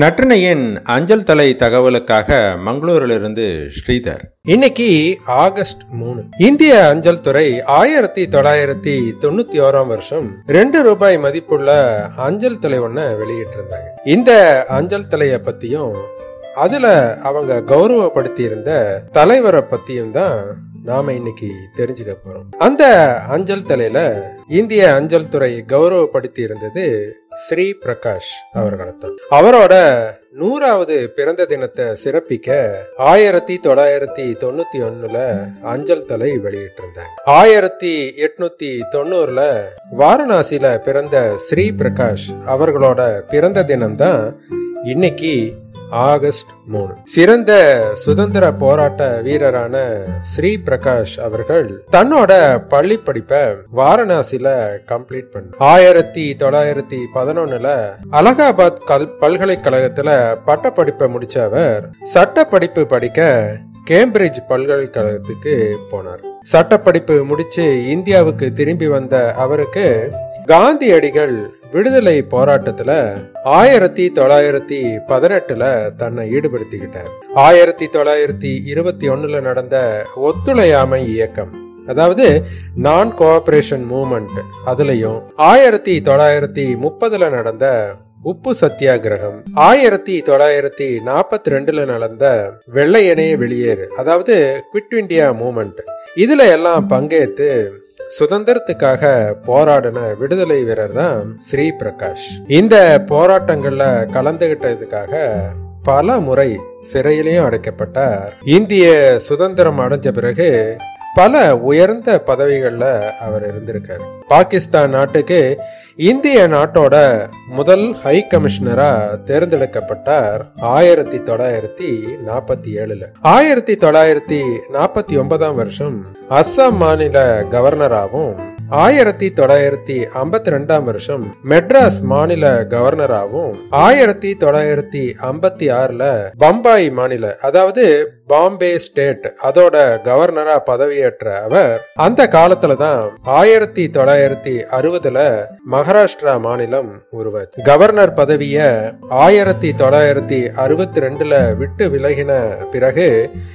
நற்றினையின் அஞ்சல் தலை தகவலுக்காக மங்களூரிலிருந்து ஸ்ரீதர். இன்னைக்கு ஆகஸ்ட் மூணு. இந்திய அஞ்சல் துறை ஆயிரத்தி தொள்ளாயிரத்தி தொண்ணூத்தி ஓராம் வருஷம் ரெண்டு ரூபாய் மதிப்புள்ள அஞ்சல் தலை ஒன்ன வெளியிட்டிருந்தாங்க. இந்த அஞ்சல் தலைய பத்தியும் அதுல அவங்க கௌரவப்படுத்தி இருந்த தலைவரை பத்தியும் தான் நாம இன்னைக்கு தெரிஞ்சுக்க போறோம். அந்த அஞ்சல் தலையில இந்திய அஞ்சல் துறை கௌரவப்படுத்தி இருந்தது ஸ்ரீ பிரகாஷ் அவர்களைத்தான் அவரோட நூறாவது பிறந்த தினத்தை சிறப்பிக்க ஆயிரத்தி தொள்ளாயிரத்தி தொண்ணூத்தி ஒண்ணுல அஞ்சல் தலை வெளியிட்டிருந்தாங்க ஆயிரத்தி எட்நூத்தி தொண்ணூறுல வாரணாசியில பிறந்த ஸ்ரீ பிரகாஷ் அவர்களோட பிறந்த தினம்தான் இன்னைக்கு ஆகஸ்ட் மூணு. சிறந்த சுதந்திர போராட்ட வீரரான ஸ்ரீ பிரகாஷ் அவர்கள் தன்னோட பள்ளி படிப்பை வாரணாசியில கம்ப்ளீட் பண்ண. ஆயிரத்தி தொள்ளாயிரத்தி பதினொன்னுல அலகாபாத் கல் பல்கலைக்கழகத்துல பட்ட படிப்பை முடிச்ச அவர் சட்ட படிப்பு படிக்க கேம்பிரிட்ஜ் பல்கலைக்கழகத்துக்கு போனார். சட்டப்படிப்பு முடிச்சு இந்தியாவுக்கு திரும்பி வந்த அவருக்கு காந்தியடிகள் விடுதலை போராட்டத்துல ஆயிரத்தி தொள்ளாயிரத்தி பதினெட்டுல தன்னை ஈடுபடுத்திக்கிட்டார். ஆயிரத்தி தொள்ளாயிரத்தி இருபத்தி ஒண்ணுல நடந்த ஒத்துழையாமை இயக்கம் அதாவது நான் கோஆபரேஷன் மூமெண்ட் அதுலயும் ஆயிரத்தி தொள்ளாயிரத்தி முப்பதுல நடந்த உப்பு சத்தியாகிரகம். ஆயிரத்தி தொள்ளாயிரத்தி நாற்பத்தி ரெண்டுல நடந்த வெள்ளையனே வெளியேறு அதாவது குவிட் இண்டியா மூமெண்ட் இதுல எல்லாம் பங்கேற்று சுதந்திரத்துக்காக போராடின விடுதலை வீரர் தான் ஸ்ரீ பிரகாஷ். இந்த போராட்டங்கள்ல கலந்துகிட்டதுக்காக பல முறை சிறையிலையும் அடைக்கப்பட்டார். இந்திய சுதந்திரம் அடைஞ்ச பிறகு பல உயர்ந்த பதவிகளில் அவர் இருந்திருக்காரு. பாகிஸ்தான் நாட்டுக்கு இந்திய நாட்டோட முதல் ஹை கமிஷனரா தேர்ந்தெடுக்கப்பட்டார் ஆயிரத்தி தொள்ளாயிரத்தி நாற்பத்தி ஏழுல. ஆயிரத்தி தொள்ளாயிரத்தி நாற்பத்தி ஒன்பதாம் வருஷம் அஸ்ஸாம் மாநில கவர்னராகவும் ஆயிரத்தி தொள்ளாயிரத்தி ஐம்பத்தி ரெண்டாம் வருஷம் மெட்ராஸ் மாநில கவர்னராகவும் ஆயிரத்தி தொள்ளாயிரத்தி ஐம்பத்தி ஆறுல பம்பாய் மாநில அதாவது பாம்பே ஸ்டேட் அதோட கவர்னரா பதவியேற்ற அவர் அந்த காலத்துல தான் ஆயிரத்தி தொள்ளாயிரத்தி அறுபதுல மகாராஷ்டிரா மாநிலம் உருவாச்சு. கவர்னர் பதவிய ஆயிரத்தி தொள்ளாயிரத்தி அறுபத்தி ரெண்டுல விட்டு விலகின பிறகு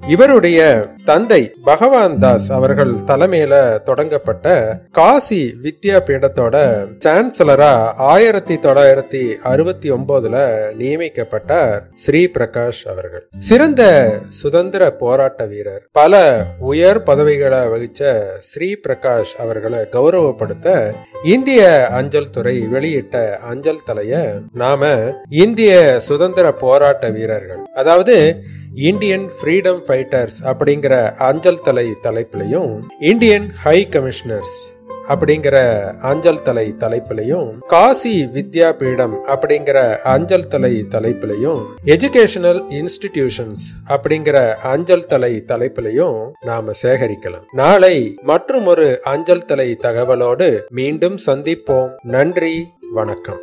இவருடைய தந்தை பகவான் தாஸ் அவர்கள் தலைமையில தொடங்கப்பட்ட காசி வித்யா பீடத்தோட சான்சலரா ஆயிரத்தி தொள்ளாயிரத்தி அறுபத்தி ஒன்பதுல நியமிக்கப்பட்டார் ஸ்ரீ பிரகாஷ் அவர்கள். சிறந்த சுதந்திர போராட்ட வீரர். பல உயர் பதவிகளை வகிச்ச ஸ்ரீ பிரகாஷ் அவர்களை கௌரவப்படுத்த இந்திய அஞ்சல் துறை வெளியிட்ட அஞ்சல் தலைய நாம இந்திய சுதந்திர போராட்ட வீரர்கள் அதாவது இந்தியன் ஃப்ரீடம் ஃபைட்டர்ஸ் அப்படிங்கிற அஞ்சல் தலை தலைப்பிலையும் இந்தியன் ஹை கமிஷனர்ஸ் அப்படிங்கிற அஞ்சல் தலை தலைப்பிலையும் காசி வித்யா பீடம் அப்படிங்கிற அஞ்சல் தலை தலைப்பிலையும் எஜுகேஷனல் இன்ஸ்டிடியூஷன்ஸ் அப்படிங்கிற அஞ்சல் தலை தலைப்பிலையும் நாம சேகரிக்கலாம். நாளை மற்றும் ஒரு அஞ்சல் தலை தகவலோடு மீண்டும் சந்திப்போம். நன்றி வணக்கம்.